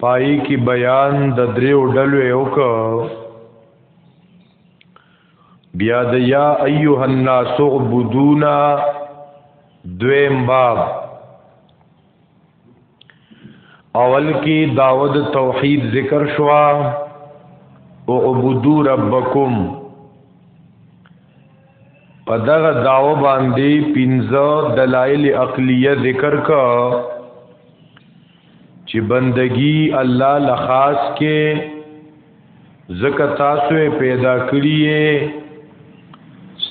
پای کې بیان د دریو ډلو یو کو بیا د یا ایها الناس عبدونا دویم باب اول کې داود توحید ذکر شوا او عبدو ربکم په دغه داو باندې پنځه دلایل عقلیه ذکر کا چې بندگی الله لخاص کې زکه تاسو پیدا کړی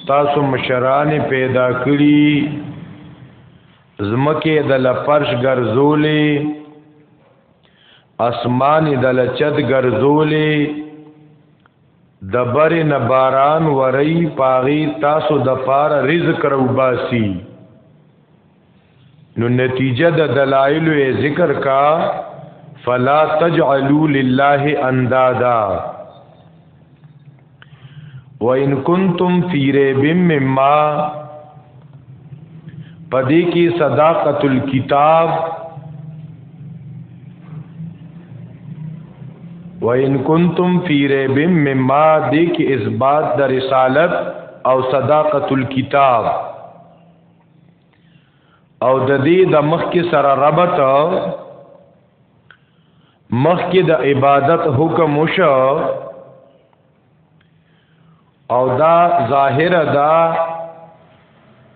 تاسو مشران پیدا کړی زمکه د لپرش ګرځولې اسمان د لچد ګرځولې د بر نه باران وری پاغي تاسو د پار رزق روباسي نو نتیجه د دلایل ذکر کا فلا تجعلوا لله اندادا وان کنتم فی ریب مما پدې کې صداقت الكتاب وان کنتم فی ریب مما دې کې اثبات د رسالت او صداقت الكتاب او د دې د مخ کې سره ربط مخ کې د عبادت حکم وشو او دا ظاهر دا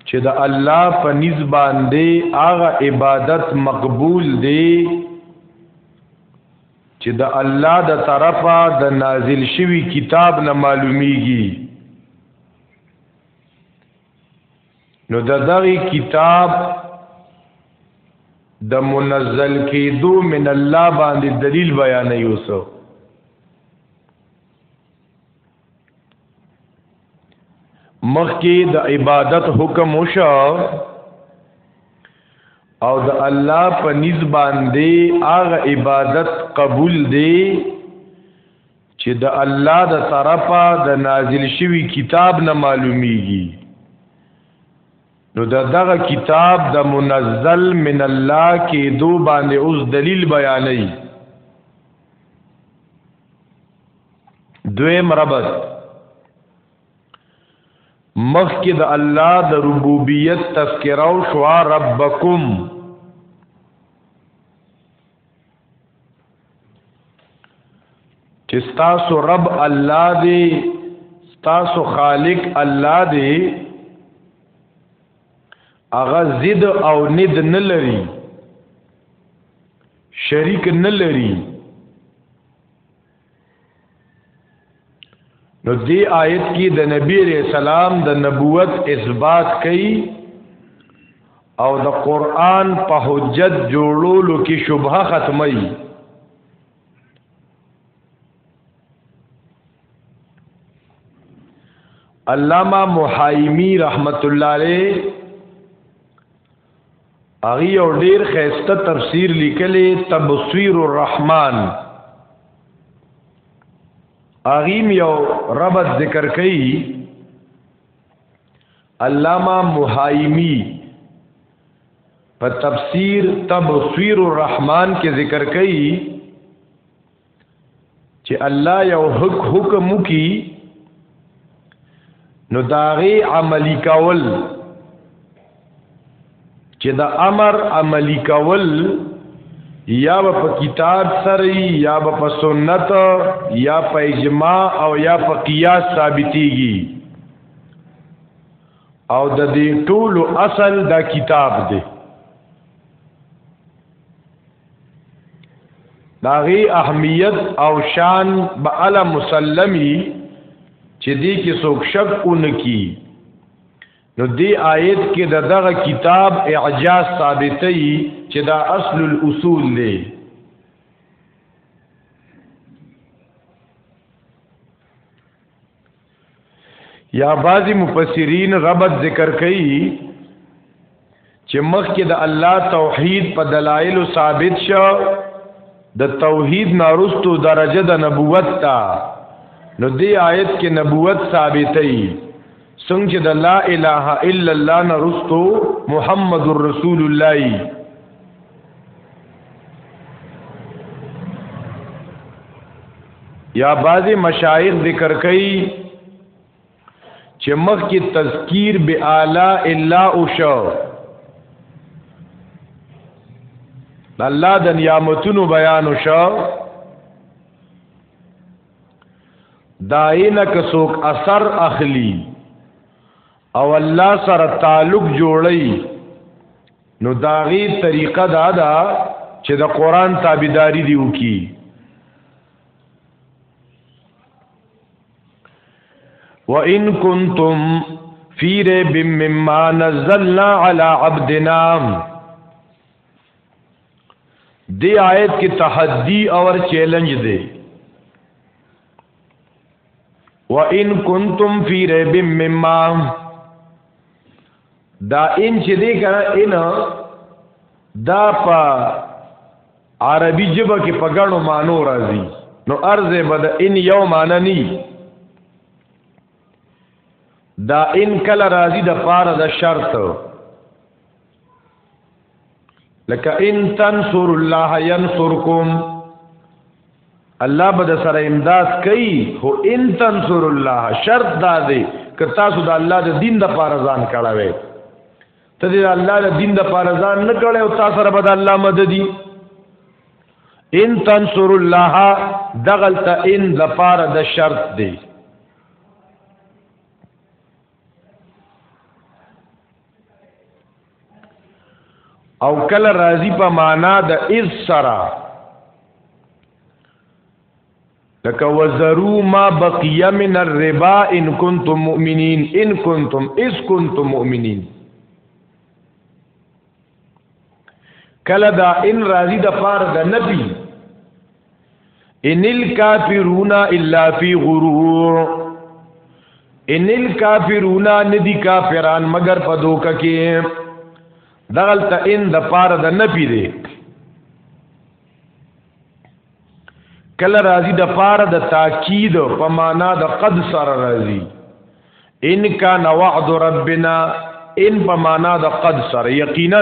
چې د الله په نسبان دی هغه عبادت مقبول دی چې د الله د طرفه د نازل شوی کتاب نه معلومیږي نو د دغه کتاب د منزل کېدو من الله باندې دلیل بیان یوسو مخکې د عبادت حکم وشو او د الله په نسبت باندې هغه عبادت قبول دی چې د الله د طرفه د نازل شوی کتاب نه معلومیږي نو د دغه کتاب د منزل من الله کې دو باندې اوس دلیل بیانې دویم ربط مخ کې د الله د ربوبیت تذکره او شوا ربکم چې تاسو رب الله دی تاسو خالق الله دی اغه زید او ند نه لري شریک نه لري نو دی آیت کې د نبی علیہ السلام د نبوت اثبات کړي او د قران په حجت جوړولو کې شبهه ختمي علامہ محایمی رحمت الله علیه هغه یو ډیر خیسته تفسیر لیکلی تبصیر الرحمن اغیم یو ربط ذکر کئی علامہ محایمی په تفسیر تبصیر الرحمن کې ذکر کئی چې الله یو حق حکم کی نو داغي عملی کول چې دا امر عملی کول یا په کتاب سره یا په سنت یا په اجماع او یا په قیاس ثابتېږي او د دې ټولو اصل دا کتاب دی داغي اهمیت او شان به ال مسلمی چې دې کې څوک شک اونکی نو دې آیت کې د دغه کتاب اعجاز ثابتې چې دا اصل الاصول دی یا بعضی مفسرین ربط ذکر کوي چې مخکې د الله توحید په دلایل ثابت شو د توحید نارستو درجه د نبوت تا نو دی آیت کې نبوت ثابتې څنګه چې د لا اله الا الله نارستو محمد رسول الله یا بعضی مشایخ ذکر کوي چې مخ کې تذکیر به اعلی الا او شو الله د نعمتونو بیان شو داینه که څوک اثر اخلي او الله سره تعلق جوړي نو داغي طریقه دا ده چې د قران تابعداري دی وکي وَإِن كُنتُمْ فِي رَيْبٍ مِّمَّا نَزَّلْنَا عَلَى عَبْدِنَا دی آیت کې تحدی اور چیلنج دی وان کنتم فی ریب مما دا ان چې دی کنه ان دا په عربی جبه کې په غاڼو مانو راځي نو ارزه بد ان یو معنی نی دا ان کله راځي د پاره د شرط لکه ان تنصر الله ينصركم الله به د سره امداد کوي هو ان تنصر الله شرط دا دی که تاسو د الله د دین د پاره ځان کړاوي ته د الله د دین د پاره ځان نه کړي او تاسو سره به د الله مددي ان تنصر الله دغلت ان د پاره د شرط دی او کله راضی په معنا د اذ سرا لکه وزرو ما بقی من الربا ان کنتم مؤمنین ان کنتم اذ کنتم مؤمنین کله دا ان راضی د پار د نبی ان الکافرون الا فی غرور ان الکافرون ندی کافران مگر په دوکه کې دغلت ان د پار د نپی دی کله راضی د پار د تاکید په معنا د قد سره راضی ان کان وعد ربنا ان په معنا د قد سره یقینا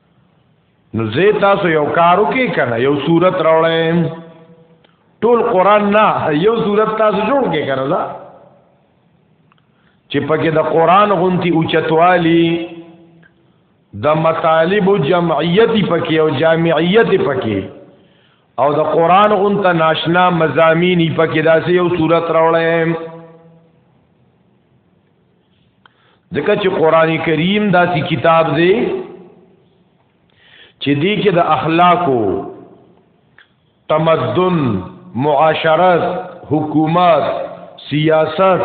نو زه تاسو یو کارو کې کنه یو صورت راوړم ټول قران نه یو صورت تاسو جوړ کې کنه دا چې پکې د قران غونتی اوچتوالی د مطالب جمعیت پکې او جامعیت پکې او د قران غونت ناشنا مزامین پکې داسې یو صورت راوړم ځکه چې قران کریم داسې کتاب دی چې دی کې د اخلاقو تمدن معاشرت حکومت سیاست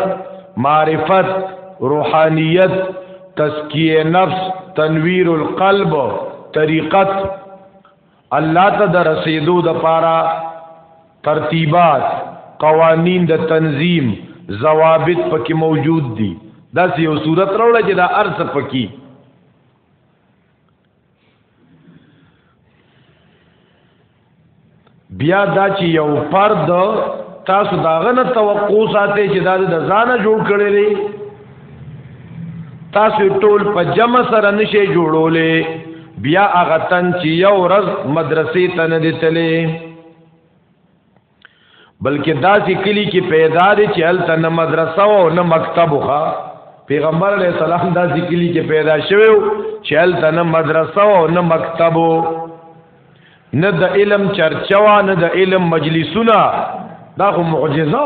معرفت روحانیت تزکیه نفس تنویر القلب طریقت الله ته د رسیدو د پاره ترتیبات قوانین د تنظیم ضوابط پکې موجود دي دا یو صورت راوړل چې دا ارث پکې بیا دا چې یو فرد تاسو داغه نه توقع ساتي چې دا د ځانه جوړ کړي تاسو ټول په جمع سره نشي جوړولې بیا هغه تن چې یو ورځ مدرسې ته نه دتلې بلکې داسې کلی کې پیدا دي چې هلته نه مدرسه او نه مکتب وخا پیغمبر علیه السلام داسې کلی کې پیدا شوی چې هلته نه مدرسه او نه مکتب نه د علم چرچوا نه د علم مجلسونه دا خو معجزه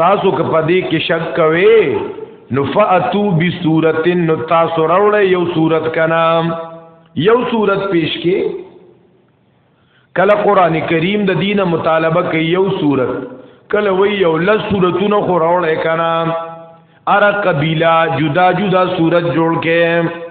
تاسو که پدې کې شک کوي نو فاتو بسورتن نو تاسو راوړې یو صورت کنا یو صورت پیش کې کله قران کریم د دین مطالبه کوي یو صورت کله وی یو لس صورتونه خو راوړې کنا ار قبیله جدا جدا صورت جوړ کې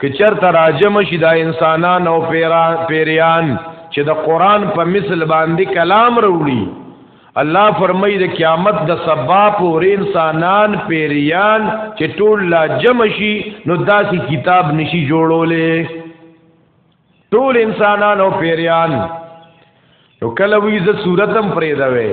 که چرته راجم شي دا انسانان او پیریان چې د قران په مثل باندې کلام وروړي الله فرمایي د قیامت د سبا پورې انسانان پیریان چې ټول لا جمع شي نو داسې کتاب نشي جوړولې ټول انسانان او پیریان نو کله وی ز صورتم پرې دا وې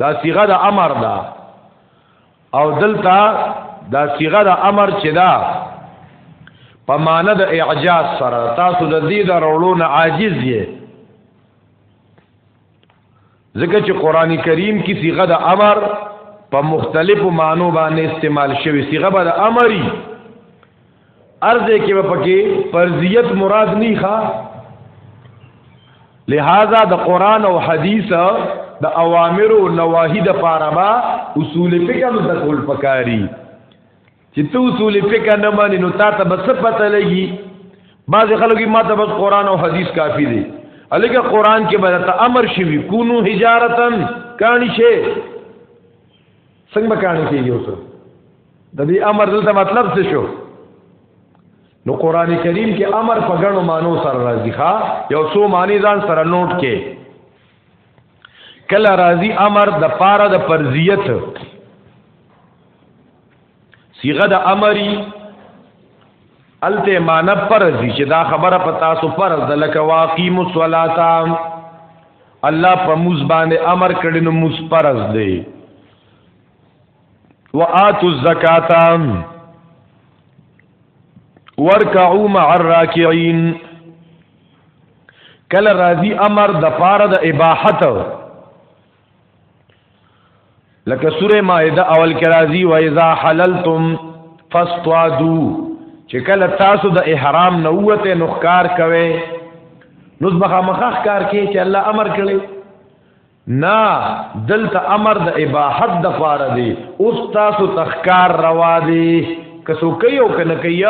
دا صيغه د امر ده او دلته دا صيغه د امر چې دا په معنا د اعجاز سره تاسو د دې د رولونه عاجز یې ځکه چې قران کریم کې صيغه د امر په مختلفو معنو باندې استعمال شوی صيغه به د امري ارزه کې به پکې فرضیت مراد نه ښا لہذا د قران او حدیث د اوامر او نواهی د پاره با اصول فقہ د کول پکاري چې ته اصول فقہ نه مانی نو تا ته بس پته لګي بعض خلکو ما ته بس قران او حدیث کافی دي الګه قران کې به ته امر شوی کونو حجارتن کانی شي څنګه کانی کېږي اوسه د دې امر دلته مطلب څه شو نو قران کریم کې امر په غنو مانو سره راځي ښا یو څو معنی ځان سره نوٹ کې کله راځي امر د پاره د فرضیت صيغه د امري الته مان فرض چې دا خبره په تاسو فرض ده لکه واقیم الصلاه الله په موز باندې امر کړي نو موز فرض دی وآتوا الزکاة ورکعوا مع الراکعين کله راضی امر د پاره د اباحت لکه سوره مائده اول کې راضی و اذا حللتم فاصطادوا چې کله تاسو د احرام نه وته نخکار کوي نو ځبخه مخخ کار کوي چې الله امر کړی نه دلته امر د اباحت د پاره دی اوس تاسو تخکار روا دی کسو کوي او کنه کوي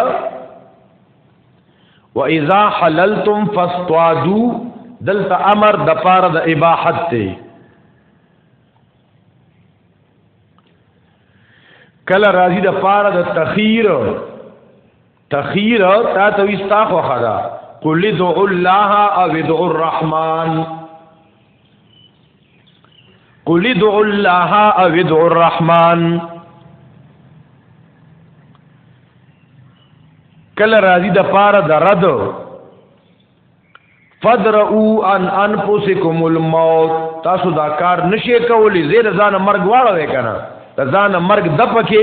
و اذا حللتم فاستوادو دلته امر د پاره د اباحت دی کله راضی د پاره د تخیر تخیر تا ته وستا خو خدا قل ادعوا الله او ادعوا الرحمن قل ادعوا الله او ادعوا الرحمن کله راضی د پاره د رد فدرؤ ان انفسکم الموت تاسو دا کار نشئ کولی زیر ځان مرګ واړوي کنه ځان مرګ د پکې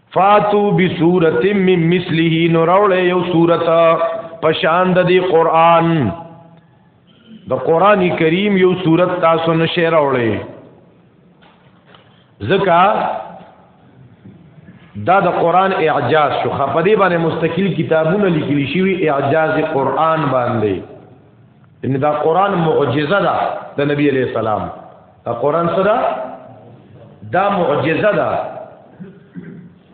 فاتو بسورت من مثله نو راوړې یو سورت پشان د دې قران د قران کریم یو سورت تاسو نشه راوړې زکا دا د قران اعجاز شو خپدې باندې مستقل کتابونه لیکل شوی اعجاز قران باندې ان دا قران معجزه ده د نبی علی السلام دا قران سره دا معجزه ده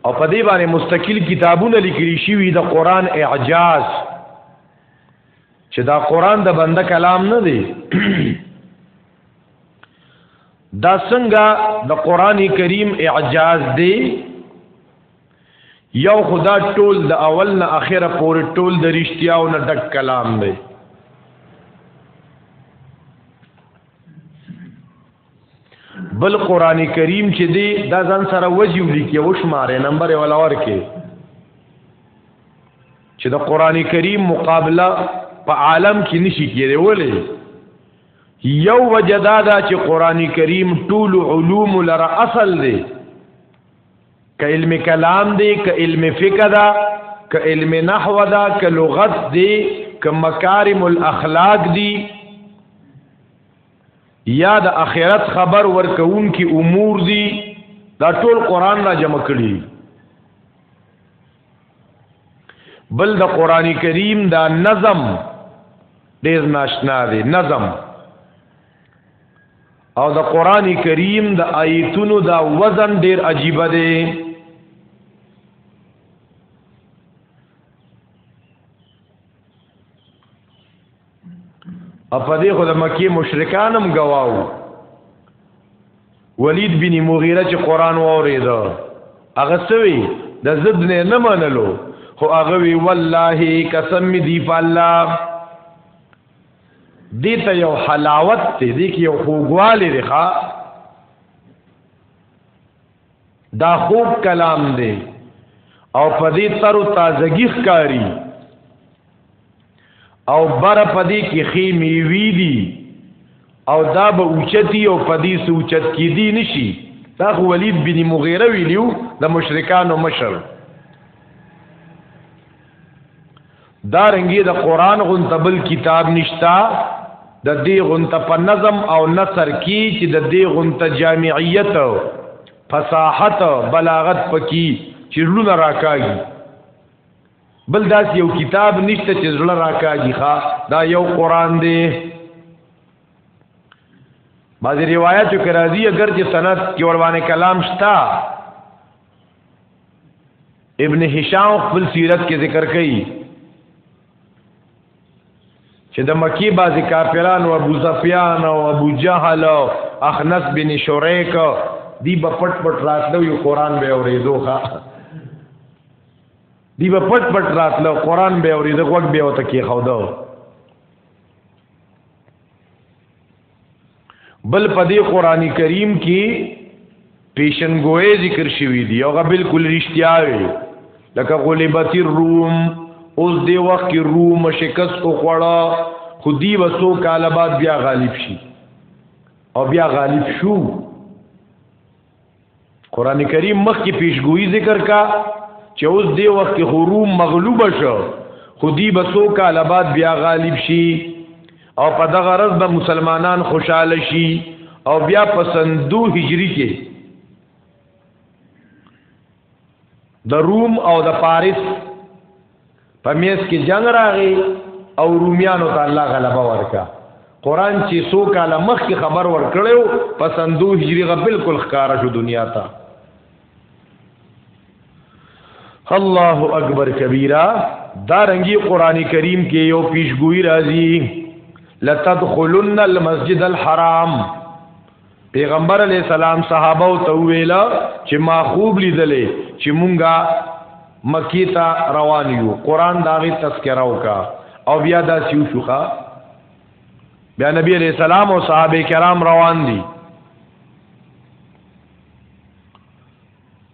او په دې باندې مستقل کتابونه لیکل شوي د قران اعجاز چې دا قران د بنده کلام نه دی دا څنګه د قران کریم اعجاز دی یو خدا ټول د اول نه اخره پورې ټول د رښتیاو نه ډک کلام دی بل قران کریم چې دی دا ځان سره وجیو لیکي او شماره نمبر ولا ورکه چې د قران کریم مقابله په عالم کې نشي کېږي ولې یو وجدا دا چې قران کریم ټول علوم لره اصل دی که علم کلام دی که علم فقه دا که علم نحو دا که لغت دی که مکارم الاخلاق دی یا د اخرت خبر ورکون کی امور دی دا ټول قران را جمع کړی بل د قران کریم دا نظم ډیر ناشنا دی نظم او د قران کریم د آیتونو دا وزن ډیر عجیب دی په دې خو د مکی مشرکان هم گواو ولید بن مغیره چې قران واورید هغه سوي د زد نه نه منلو خو هغه وی والله قسم دی فالله دې ته یو حلاوت دی دې کې یو خوګواله دی ښا دا خوب کلام دی او په دې تر تازگی ښکاری او بر په دې کې خې میوي دي او دا به اوچتی او په دې سوچت کې دي نشي دا خو ولید بن مغیره ویلیو د مشرکانو مشر دا رنګي د قران غونته بل کتاب نشتا د دې غونته په نظم او نثر کې چې د دې غونته جامعیت فصاحت بلاغت پکې چې لونه راکاږي بل داس یو کتاب نشته چې زړه راکاږي ښا دا یو قران دی بعضی روایتو کې راځي اگر چې سند کې ور باندې کلام شتا ابن هشام خپل سیرت کې ذکر کړي چې د مکی بازي کافران او ابو سفیان او ابو جهل او اخنس بن شریک دی په پټ پټ راتلو یو قران به اورېدو ښا دی په پټ پټ راتلو قران به اورېدو وګ به وته کې خو دو بل په دې قران کریم کې پیشنګوې ذکر شوی دی او غو بالکل رښتیا وی لکه غلبت الروم اوس دی وخت کې روم شکست او خړه خودی وسو کاله بعد بیا غالب شي او بیا غالب شو قران کریم مخ کی پیشگوئی ذکر کا چې اوس دی وخت کې روم مغلوب شو خو دی بسو کال بعد بیا غالب شي او په دغه ورځ به مسلمانان خوشاله شي او بیا پسندو هجری کې د روم او د فارس په میس کې جنگ راغی او رومیانو ته الله غلبه ورکا قران چې سو کاله مخ کې خبر ورکړیو په سندو هجری غ بالکل ښکارا شو دنیا ته الله اکبر کبیره دا رنگی قران کریم کې یو پیشګوئی راځي لتدخلن المسجد الحرام پیغمبر علی السلام صحابه او ته ویلا چې ما خوب لیدلې چې مونږه مکی ته روان یو قران داغه تذکرہ وکا او بیا دا سیو شوخه بیا نبی علی السلام او صحابه کرام روان دي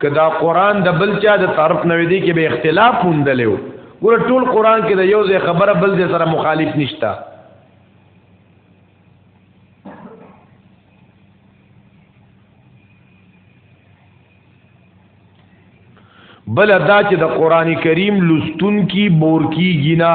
که دا قران د بل چا د طرف نه دی کې به اختلاف وندلو ګور ټول قران کې د یو ځای خبره بل ځای سره مخالف نشته بل دا چې د قران کریم لستون کی بور کی گنا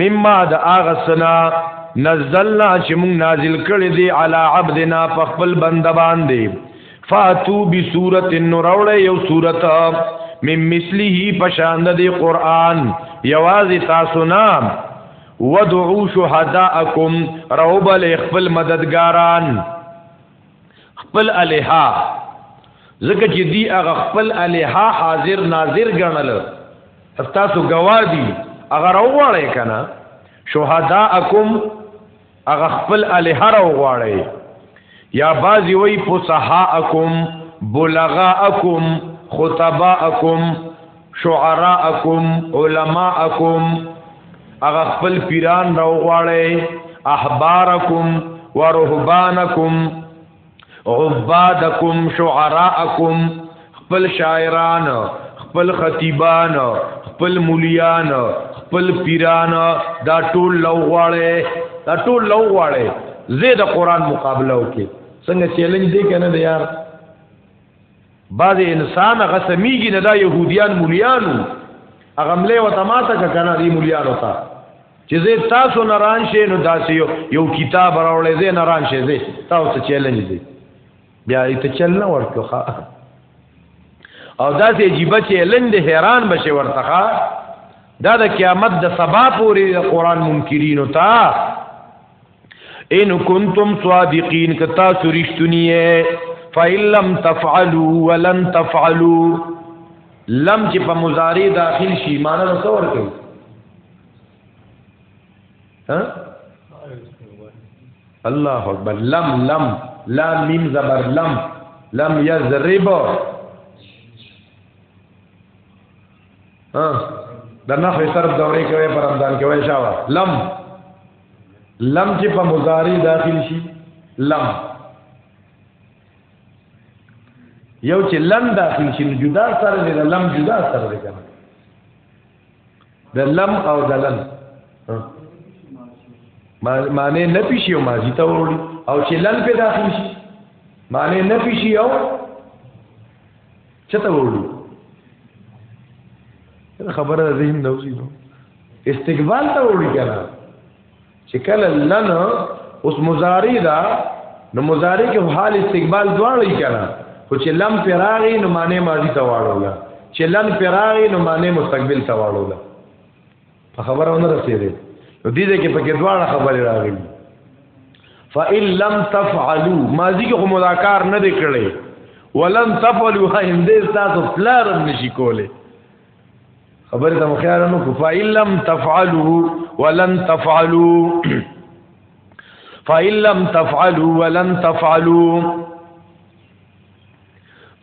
مما د اغه سنا نزلنا چې موږ نازل کړی دی علی عبدنا په خپل بنده باندې فاتو بسورت نوروړ یو سورت مم مثله پشاند دی قران یوازې تاسو نام ودعو شهداءکم روبل خپل مددګاران خپل الها ځکه چې دی هغه خپل الها حاضر ناظر ګڼل تاسو گوادی هغه راوړی کنه شهداءکم هغه خپل الها راوړی یا بازی وی فصحاءکم بلغاءکم خطباءکم شعراءکم علماءکم اغه خپل پیران راو غواړي احبارکم ورهبانکم عبادکم شعراءکم خپل شاعران خپل خطیبان خپل مولیان خپل پیران دا ټول لو غواړي دا ټول لو غواړي زید قران مقابله وکي څنګه چیلنج دی کنه یار بعض انسان هغه سميږي نه دا يهوديان مليانو هغه ملې وته ماته کنه دی مليان وته چې زه تاسو نه ران شې نو داسې یو یو کتاب راوړې زه نه ران شې زه تاسو چیلنج دی بیا یې ته چل نه ورکوخه او داسې عجیب چیلنج دی حیران بشي ورته دا د قیامت د سبا پورې قرآن منکرینو ته ان کنتم صادقین کتا سرشتنی فإن لم تفعلوا ولن تفعلوا لم چې په مضارع داخل شي معنا نو څور کوي ها الله اکبر لم لم لا میم زبر لم لم یضرب ها د نحوی صرف دورې کوي پر رمضان کې وای شاوه لم لم چې په مضارع داخل شي لم یو چې لم داخل شي نو جدا سره دی لم جدا سره دی کنه د لم او د لن معنی نه پیشي او ماضی ته وروړي او چې لن په داخل شي معنی نه پیشي او چته وړو خبره ذهن نوځي نو استقبال ته وړي کنه چې کله لن اوس مضارع دا نو مضارع کې حال استقبال دواړي کنه خو چې لم پراغي نو معنی ماضی ته واړولا چې لن پراغي نو معنی مستقبل ته واړولا په خبره ونه رسیدې نو دې دې کې پکې دواړه خبرې راغلي فإن لم تفعلوا ماضی کې خو مذاکر نه دی کړی ولن تفعلوا هندې تاسو پلارم نشي کوله خبره ته مخیار نو کو فإن لم تفعلوا ولن تفعلوا فإن لم تفعلوا ولن تفعلوا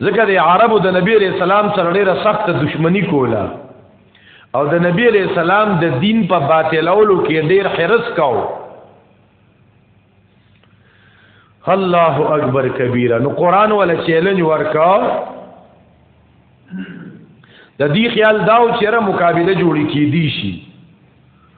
ځکه د عربو د نبی علیہ السلام سره ډیره سخت دشمنی کوله او د نبی علیہ السلام د دین په باطلولو کې ډیر حرس کاو الله اکبر کبیره نو قران ولا چیلنج ورکا د دې خیال داو چیرې مقابله جوړی کې دی شي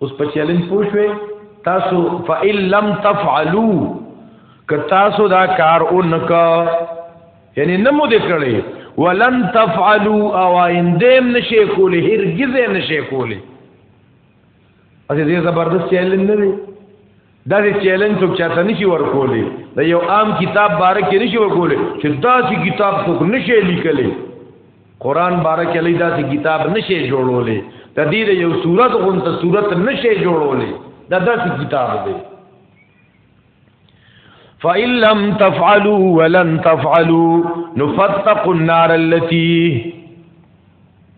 اوس په چیلنج پوښوي تاسو فإِن لَمْ تَفْعَلُوا که تاسو دا کار اونکا یعنی نمو دې کړی ولن تفعلوا او اندیم نشي کولی هرگز نشي کولی اته دې زبردست چیلنج نه دی دا دې چیلنج څوک چاته نشي ورکولې دا یو عام کتاب باره کې نشي ورکولې چې دا چې کتاب څوک نشي لیکلې قران باره کې لې دا چې کتاب نشي جوړولې د دې یو صورت غونته صورت نشي جوړولې دا داسې کتاب دی فَإِن لَّمْ تَفْعَلُوا وَلَن تَفْعَلُوا نُفَتَّقُ النَّارَ الَّتِي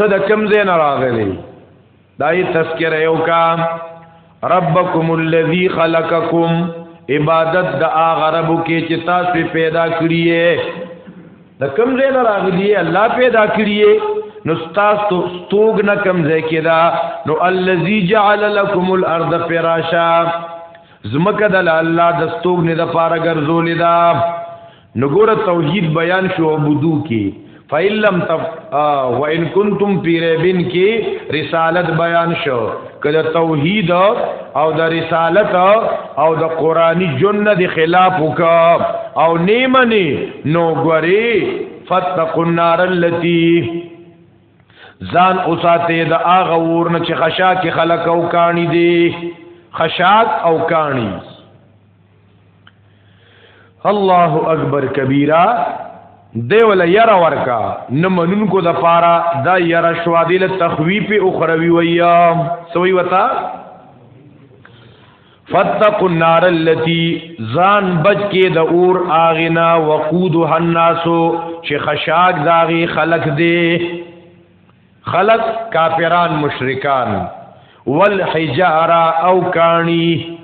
ته د کم ځای نه راغلی دای تذکره یو کا ربکم الذی خلقکم عبادت د هغه رب کې چې تاسو پیدا کړی د کم ځای نه راغلی الله پیدا کړی نو تاسو ستوګ نه کم ځای کې دا نو الذی جعل لكم الارض فراشا زمکه د الله د ستوګ نه د پاره ګرځولې دا نو ګور توحید بیان شو عبدو کې فإلم تف وإن كنتم في ريب کې رسالت بیان شو کله توحید او د رسالت او د قرآنی جن د خلاف وکا او نیمنی نو ګوري فتقوا النار التي ځان اوساته د اغه ورن چې خشاک خلق او کانی دي خشاک او کانی الله اکبر کبیره دی ول ير ورکا نه منونکو د پاره دا ير شوا دی له تخويف اخروی ويا سوي وتا فتقوا النار التي زان بچ کې د اور اغنا وقودها الناس چې خشاک داغي خلق دي خلق کافران مشرکان والحجاره او کانی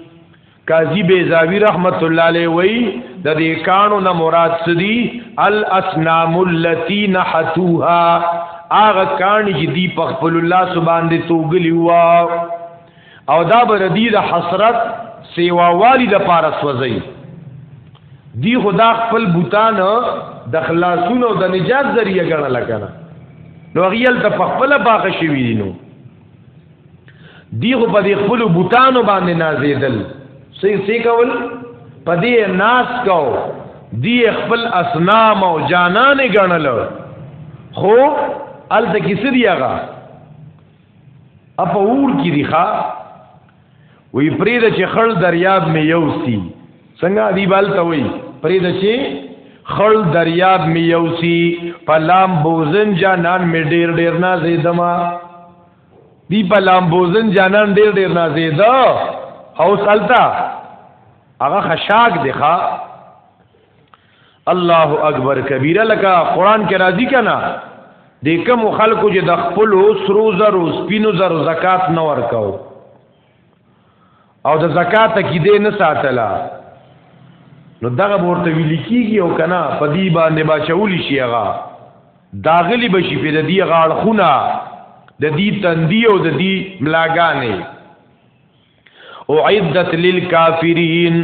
قاضی بیزاوی رحمت الله علیه وی د دې کانو نه مراد سدی الاسنام اللتی نحتوها هغه کان چې دی په خپل الله سبحان دې توګلی وا او دا بر دی د حسرت سیوا والی د پاره سوځي دی خدا خپل بوتان د خلاصون او د نجات ذریعہ ګڼل کنه نو غیل ته په خپل باغ شوی دي نو دیغه په دې خپل بوتانو باندې نازیدل سې سې کول په دې ناس کو دی خپل اسنام او جانان غنل خو ال د کیسه دی هغه اپ اور کی دی ښا وی پرید چې خړ دریاب می یوسی څنګه دی بال ته وی پرید چې خړ دریاب می یوسی پلام بوزن جانان می ډیر ډیر نازې دما دی په لامبوزن جانان ډیر ډیر نازیدا او سلطا هغه خشاک دی ښا الله اکبر کبیره لکه قران کې راضی کنا د کوم خلکو چې د خپل سرو زرو سپینو زرو زکات نه ورکاو او د زکات کی دې نه ساتلا نو دغه ورته ویل کیږي او کنه په دې باندې با چول شي هغه داغلی بشي په دې غاړ خونه د دې تندی او د دې ملاګانې او عدت للکافرین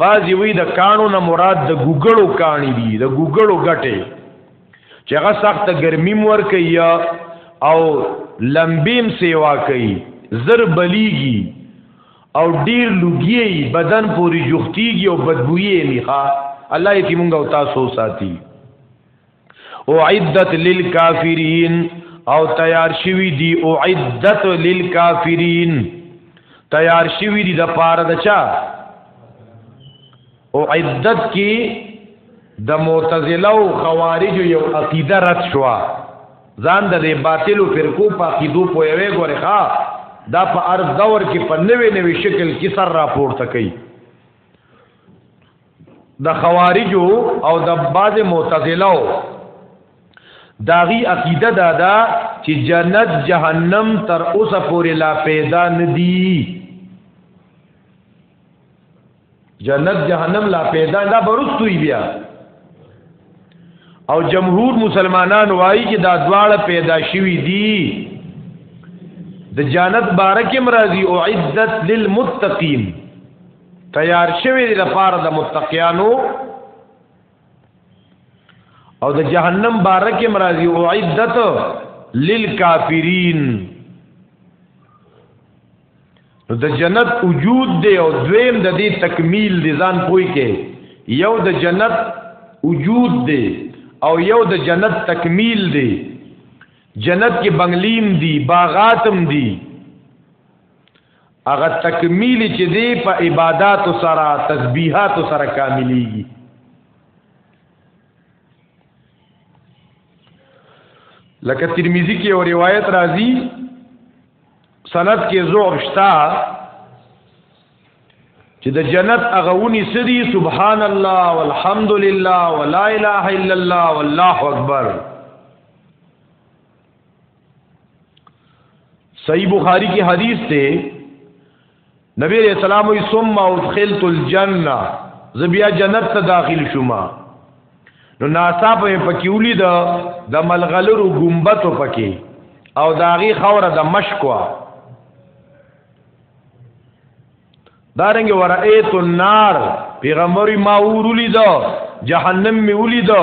بعضی وی د کانو نه مراد د ګوګړو کانی دي د ګوګړو ګټه چې هغه سخت ګرمي مور کوي او لمبیم سیوا کوي زر بلیږي او ډیر لګي بدن پوری جوختيږي او بدبوئی میخه الله یې موږ او تاسو ساتي او عدت للکافرین او تیار شوی دی او عدت للکافرین تیار شوی دی د پاره د چا او عدت کې د معتزله او خوارج یو عقیده رد شو ځان د باطل او فرقو په عقیدو پویوي ګوره ښا دا په ارز دور کې په نوې نوې شکل کې سر راپورته کوي د خوارج او د بعض معتزله داغي عقیده دا دا چې جنت جهنم تر اوسه پورې لا پیدا ندي جنت جهنم لا پیدا دا برستوی بیا او جمهور مسلمانان وایي چې دا دواړه پیدا شوي دي د جنت بارک مرضی او عدت للمتقین تیار شوی دی لپاره د متقیانو او د جهنم بارک مرضی او عدت للکافرین نو د جنت وجود دی او دویم د دې تکمیل دی ځان پوي کې یو د جنت وجود دی او یو د جنت تکمیل دی جنت کې بنگلیم دی باغاتم دی هغه تکمیل چې دی په عبادت سره تسبیحات سره کاملیږي لکه ترمذی کې یو روایت راځي سند کې زور شتا چې د جنت اغونی سری سبحان الله والحمد لله ولا اله الا الله والله اکبر صحیح بخاری کی حدیث ته نبی علیہ السلام وی ثم ادخلت الجنه زبیا جنت ته داخل شوم نو ناسا په پکیولی دا د ملغلرو ګمبت پکې او داغي خوره د مشکوا دارنګ ورایت النار پیغمبري ما ورولی دا جهنم می ولی دا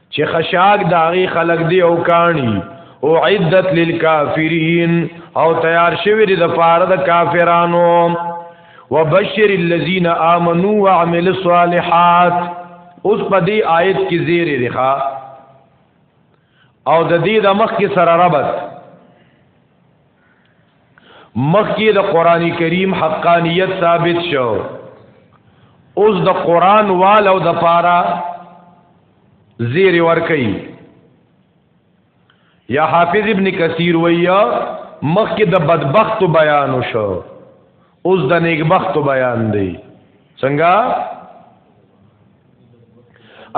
چې خشاک داغي خلق دی او کانی او عدت للکافرین او تیار شوی دی د پاره د کافرانو وبشر الذين امنوا وعملوا الصالحات اوس په دې آیت کې زیری دی ښا او د دې د مخ کې سره ربط مخ کې د قران کریم حقانیت ثابت شو اوس د قران والو د پاره زیر ورکي یا حافظ ابن کثیر ویا مخکې د بدبخت بیان شو اوس د نیکبخت بیان دی څنګه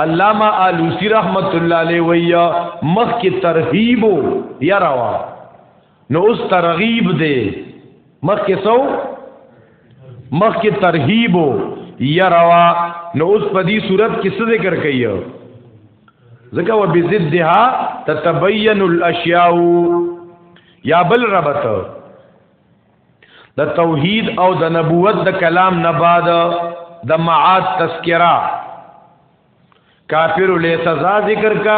علامہ آلوسی رحمت الله علیه ویا مخکې ترغیب یا روا نو اوس ترغیب دی مخکې سو مخکې ترهیب یروا نو اوس په دې صورت کې څه ذکر کوي ځکه و بزدها تتبین الاشیاء یا بل ربط د توحید او د نبوت د کلام نه بعد د معاد تذکرہ کافر له سزا ذکر کا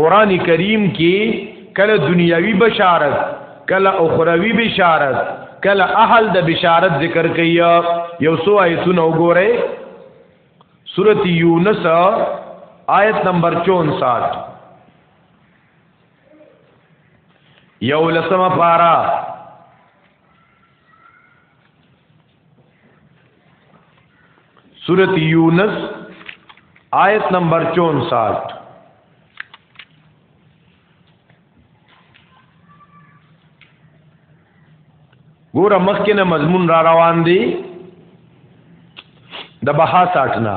قران کریم کې کله دنیاوی بشارت کله اخروی بشارت کله اهل د بشارت ذکر کوي یو سو آیتونه وګوره سورۃ یونس آیت نمبر 64 یو لسمه پارا سورت یونس آیت نمبر 64 ګور مخکنه مضمون را روان دی د بها ساټنا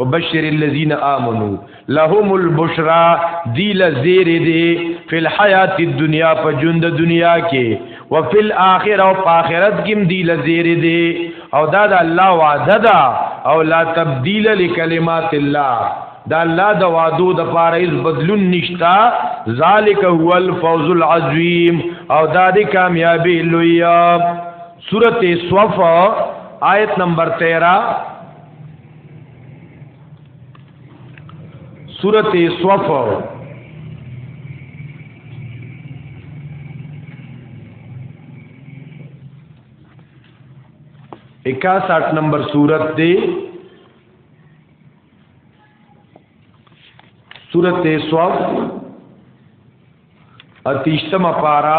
وبشر الذين امنوا لهم البشرى دل زیر دی فی الحیات الدنیا په ژوند دنیا کې او فی الاخره او په آخرت کې دل زیر دی او دا د الله وعده ده او لا تبديل لکلمات الله دا الله د وعدو د پاره هیڅ بدلون نشتا ذالک هو الفوز العظیم او دا د کامیابی لوی سورته صف آیت نمبر 13 سورت صف اکاسٹھ نمبر سورت دے سورت صف اتیشتم پارا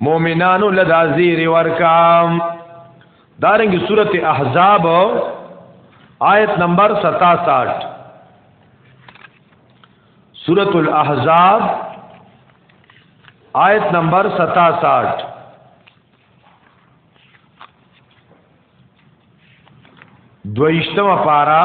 مؤمنانو لدا زیر ورکام دارنګ سورته احزاب آیت نمبر 67 سورۃ الاحزاب آیت نمبر 67 دویشتم پارا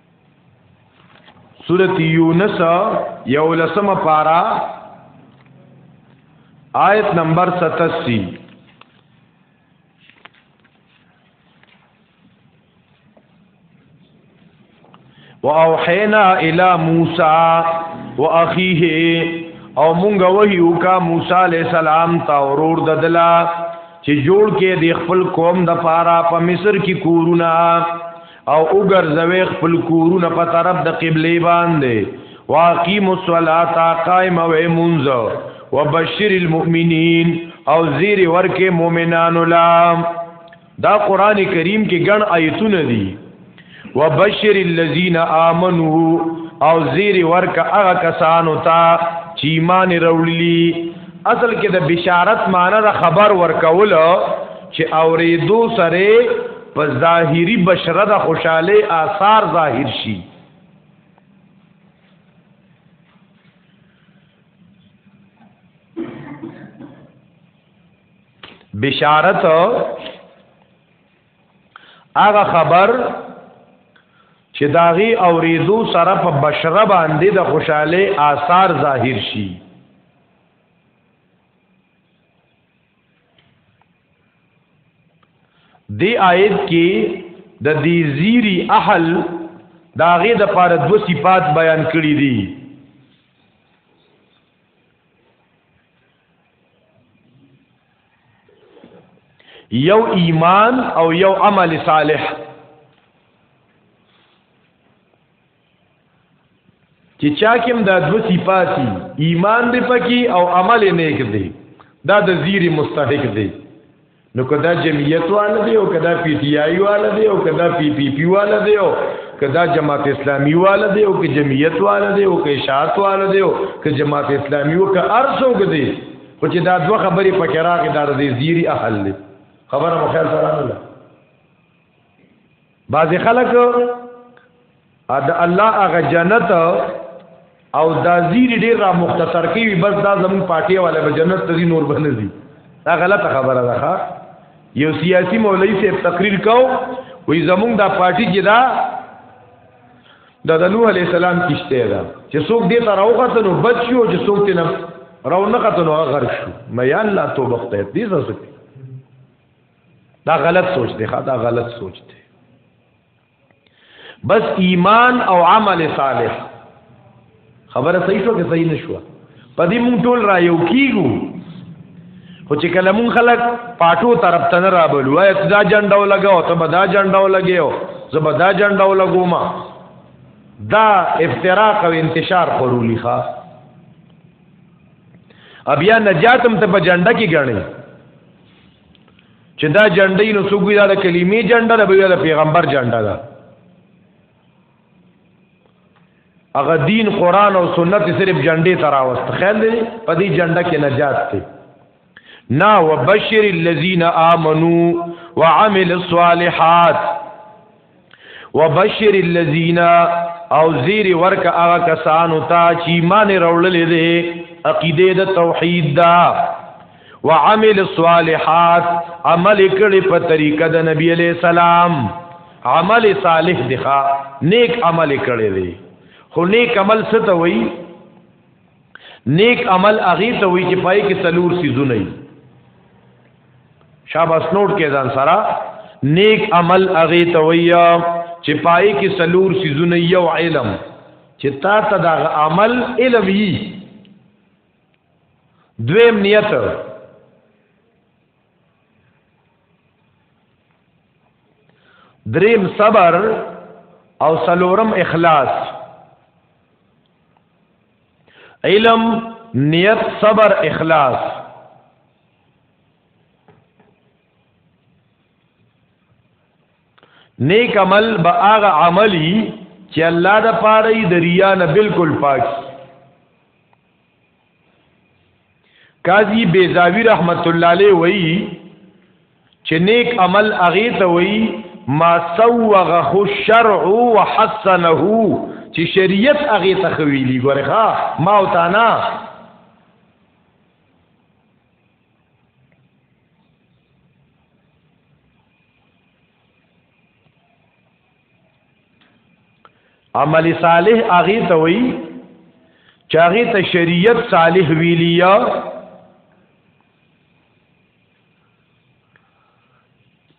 سورت یونس یو لسم پارا آیت نمبر ستسی وَأَوْحَيْنَا إِلَى مُوسَى وَأَخِيهِ او مونږ وحیو کا موسی علی السلام تا ورور ددلا چې جوړ کې د خپل قوم د پاره په مصر کې کورونه او وګرځوي خپل کورونه په طرف د قبله باندې واقیم الصلاة قائم او منذ وبشر المؤمنین او زیر ورکه مؤمنان لا دا قران کریم کې ګڼ آیتونه دي وبشر الذین آمنو او زیر ورکه هغه کسانو ته چې ایمان وروړي اصل کې د بشارت معنی د خبر ورکول چې اوریدو سره په ظاهری بشره د خوشاله آثار ظاهر شي بشارت هغه خبر چې داغي اوریدو سره په بشره باندې د خوشاله آثار ظاهر شي دی آیت کې د دې زیری اهل داغه د پاره دو صفات بیان کړی دي یو ایمان او یو عمل صالح چې چا کوم دا دو صفاتی ایمان دی پکې او عمل نیک دی دا د زیر مستحق دی نو کدا جمعیت والا دی او کدا پی ټی آی والا دی او کدا پی پی پی والا دی او کدا جماعت اسلامی والا دی او که جمعیت والا دی او که اشاعت والا دی او که جماعت اسلامی او که ارسو که دی خو چې دا دوه خبرې پکې راغې دا د زیری اهل دی خبره مخیر سره نه بعض خلک د الله هغه جنت او دا زیر ډیر را مختصر کوي بس دا زمون پارټي والا به جنت ته نور باندې دي دا غلطه خبره ده یو سیاسی مولوی سے تقریر کو وی زمون دا پارټي کې دا د نوح علی السلام کیشته ده چې څوک دې ته راوخته نو بچ شو چې څوک ته نه راو نه خته نو غرق شو مې الله توبه ته دې ځکه دا غلط سوچ دی دا غلط سوچ دی بس ایمان او عمل صالح خبره صحیح شو که صحیح نشو په دې مونږ ټول را یو کیګو خو چې کله مونږ خلک پاټو طرف ته نه رابلو وای ته دا جنډه ولګاو ته به دا جنډه ولګیو زه به دا جنډه ولګوم دا افتراق او انتشار خورولي ښا بیا نجاتم ته په جنډه کې غړنی چې دا جنډې نو څوک وی دا د کلمې جنډه ده به د پیغمبر جنډه ده هغه دین قران او سنت صرف جنډې تراوست خیال دی په دې جنډه کې نجات دی نا وبشر الذين امنوا وعملوا الصالحات وبشر الذين او زیر ورک هغه کسانو ته چې ایمان راوړلې دي عقیده د توحید دا وعمل الصالحات عمل کړي په طریقه د نبی علی سلام عمل صالح دی ښا نیک عمل کړي دي خو نیک عمل څه ته وایي نیک عمل هغه ته وایي چې پای کې سلور سيزونه شاباس نوٹ کې ځان سره نیک عمل اغه ته ویا چې پای کې سلور سيزونه یو علم چې تا ته دا عمل علم یي دویم نیت دریم صبر او سلورم اخلاص علم نیت صبر اخلاص نیک عمل به هغه عملی چې الله د پاره یې د ریا نه بالکل پاک قاضی بیزاوی رحمت الله علیه وایي چې نیک عمل هغه ته وایي ما سوغه الشرع وحسنه چې شریعت هغه ته خویلی ګوره ما او تانا عمل صالح اغه ته وی چاغه ته شریعت صالح ویلیا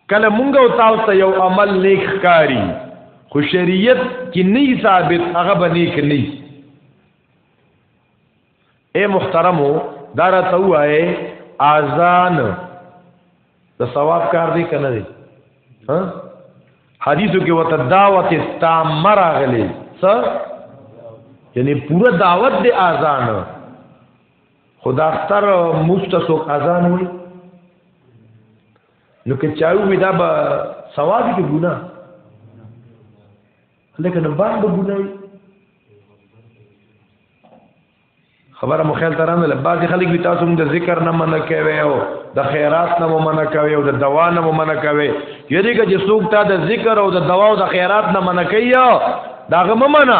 کله مونږ او تاسو ته یو عمل نیک کاری خو شریعت کې نه ثابت هغه به نیک نه اے محترمو دا راته وایي اذان د ثواب کار دی کنه دی ها حدیثو کې وته دعوت تام راغلی څه یعنی پوره دعوت دی اذان خدا اختر مستسوک اذان وي نو که چاوي دا به ثواب کې ګناه لکه د باندې ګناي خبره مو خیال ترانه له بعضی خلک به تاسو د ذکر نه منع کوي او د خیرات نه منع کوي او د دوا نه منع کوي یری که چې څوک تا د ذکر او د دوا او د خیرات نه منع کوي داغه ممنه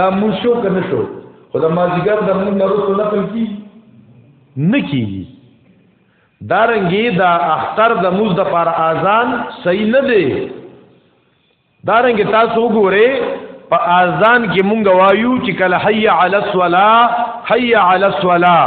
دا موږ شو کنه شو خو د مازیګر د موږ نرسو نقل کی نه کیږي دارنګي دا اختر د موږ د پر اذان صحیح نه دی دارنګي تاسو وګورئ په اذان کې مونږ وایو چې کله حي علی الصلاه حي علی الصلاه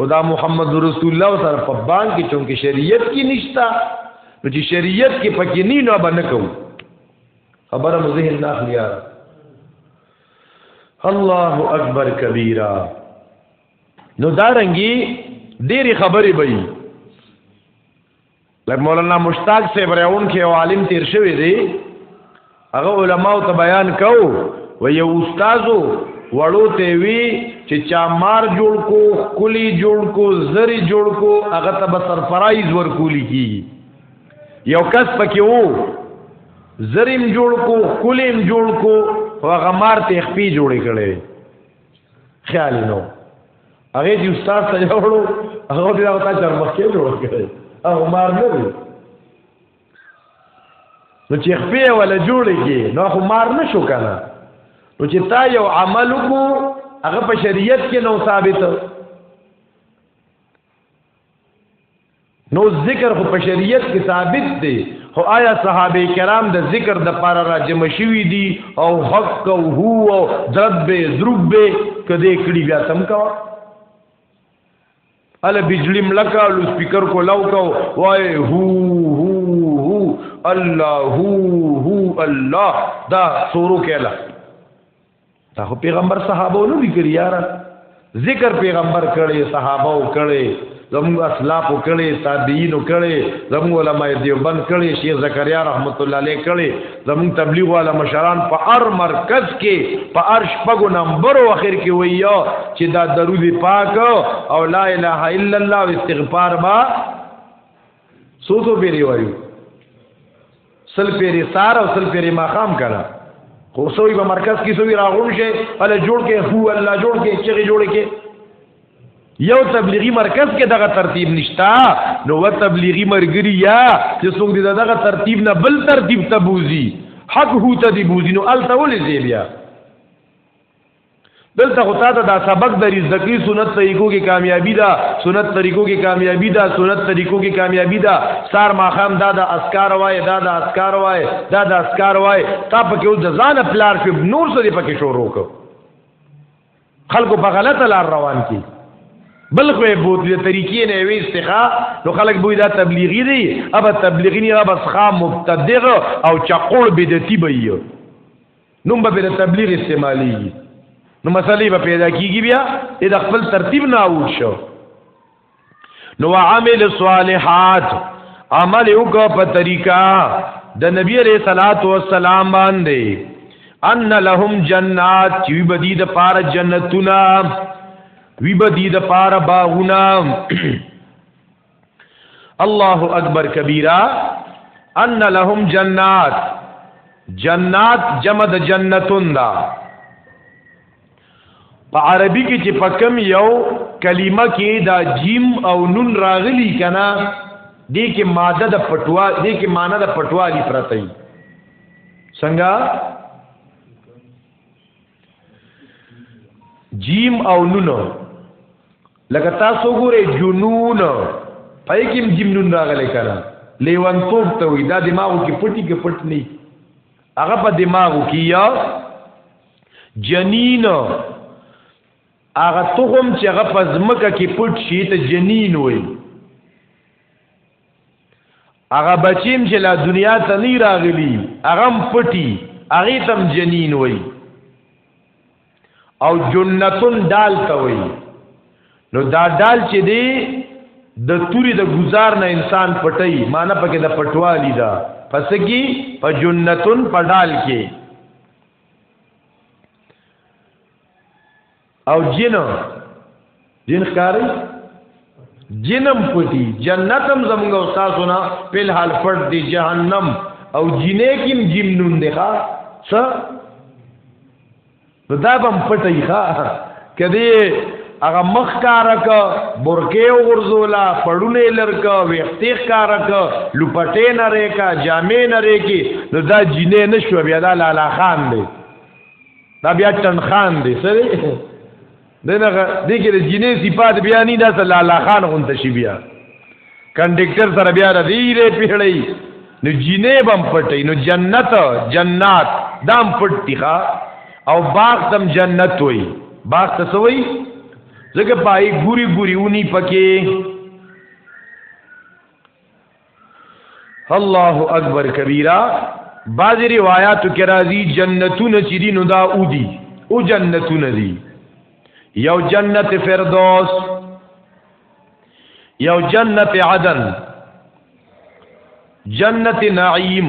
خدا محمد رسول الله سره په بان کې چونکه شریعت کې نشتا نو چې شریعت کې پکې نه نه باندې کوو خبره مو ذهن نه اخلي یار الله اکبر کبیره نو دارنګي ډېری خبرې به لکه مولانا مشتاق صاحب راون کې یو عالم تیر شوی دی هغه علماو ته بیان کو و یو استادو وړو ته وی چې چا مار جوړ کو کلی جوړ کو زری جوړ کو هغه ته به سرپرایز ورکولی کی یو کس پکې وو زریم جوړ کو کلیم جوړ کو هغه مار ته خپې جوړې کړي خیال نو هغه چې استاد ته یوړو هغه دې هغه ته چرمخې جوړ کړي هغه مار نه دی نو چې خپې ولا جوړې کې نو خو مار نه شو کنه نو چې تا یو عمل کو هغه په شریعت کې نو ثابت نو ذکر خو په شریعت کې ثابت دی خو آیا صحابه کرام د ذکر د پاره را جمع شوي دي او حق او هو او ضرب به ضرب به کده کړي بیا تم کا ال بجلی ملکا لو سپیکر کو لو کو وای هو هو هو الله هو هو الله دا سورو کلا دا خو پیغمبر صحابه نو لیکل یار ذکر پیغمبر کړي صحابه او کړي زموږ اسلاف او کړي تابعین او کړي زموږ علماء دیوبند کړي شیخ زکریا رحمت الله علیه کړي زموږ تبلیغ والا مشران په هر مرکز کې په هر شپږو نمبر او اخر کې وایو چې دا درود پاک او لا اله الا الله او استغفار ما سو سو پیری وایو سل پیری سار او سل پیری ماقام کړه خو سوی په مرکز کې سوی راغون شي ول جوړ کې هو الله جوړ کې چې جوړ کې یو تبلیغی مرکز کې دغه ترتیب نشتا نو و تبلیغی مرګری یا چې څوک دې دغه ترتیب نه بل ترتیب ته بوزي حق هو ته دی بوزي نو ال ته ولې زی بیا دلته خو تاسو دا سبق د رزقي سنت طریقو کې کامیابی ده سنت طریقو کې کامیابی ده سنت طریقو کې کامیابی ده سار ماخام دا د اسکار وای دا د اسکار وای دا د اسکار وای تا په کې د ځان پلار شو نور څه دې پکې شروع کو خلکو په غلطه لار روان کی بل خو بوت دې طریقې نه وي استخا نو خلک بوې دا تبلیغی دی اب تبلیغی نه بس خام مبتدغ او چقول بدتی به یو نوم به د تبلیغ استعمالي نو مسلې به پیدا کیږي بیا د خپل ترتیب نه اوټ شو نو عامل صالحات عمل وکړه په طریقہ د نبی علیہ الصلات والسلام باندې ان لهم جنات چې بدی د پار جنتونه وی بدی د پار باغونه الله اکبر کبیره ان لهم جنات جنات جمع د جنتون دا په عربي کې چې په کم یو کلمه کې دا جیم او نون راغلی کنا دې کې ماده د پټوا دې کې معنی د پټوالی پرته ای څنګه جیم او نون لکه تاسو ګوره جنون پای کې جنون راغلی کنه لیوان توپ ته وي دا دماغو کې پټي کې پټ نه هغه په دماغو کې یا جنین هغه تخم چې هغه په ځمکه کې پټ شي ته جنین وي هغه بچیم چې لا دنیا ته نه راغلی هغه پټي هغه تم جنین وي او جنتون دال ته وي نو دا دال چې دی د توري د گزار نه انسان پټي معنی پکې د پټوالي دا پس کی په جنتون پډال کې او جن جن ښکاری جنم پټي جنتم زموږ او تاسو نه په حال پټ دي جهنم او جنې کیم جنون دی ښا س نو دا بم پټي ښا کدی هغه مخ کارک برکه ورزولا پړونه لرک ویختیخ کارک لپټې نه ریکا جامې نه ریکی نو دا جنې نشو بیا دا لالا خان دی دا بیا ټن خان دی سره دنه دې کې د جنې صفات بیا نه داس لالا خان غون تشي بیا کنډکټر سره بیا د دې پیړې نو جنې بم پټې نو جنت جنات دام پټې ښا او باغ تم جنت وای باغ ته سوې زګه پای ګوري ګوري ونی پکې الله اکبر کبیره بعض روایاتو کې راځي جنتونه چې دي نو دا اودي او جنتونه دي یو جنت فردوس یو جنت عدن جنت نعیم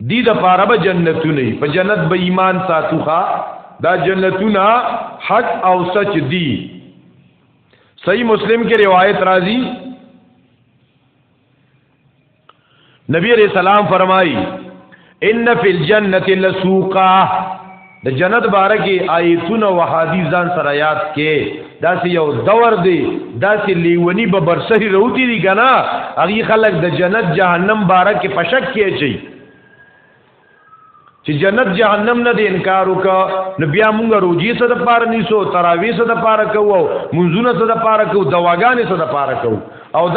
دی د پاره به جنتونه په جنت به ایمان ساتوخه دا جنتونه حق او سچ دی صحیح مسلم کې روایت راځي نبی علیہ السلام فرمائی ان فی الجنت لسوقا د جنت باره کې آیتونه او حدیث ځان سره یاد کې دا سی یو دور دی دا سی لیونی به برسری روتی دی کنه هغه خلک د جنت جهنم باره کې پشک کې چي چې جنت جهنم نه دی انکار وکا نو بیا مونږ روزي څه د پاره نیسو تراوی څه د پاره کوو منځونه څه د پاره کوو دواګانې څه د پاره کوو او دا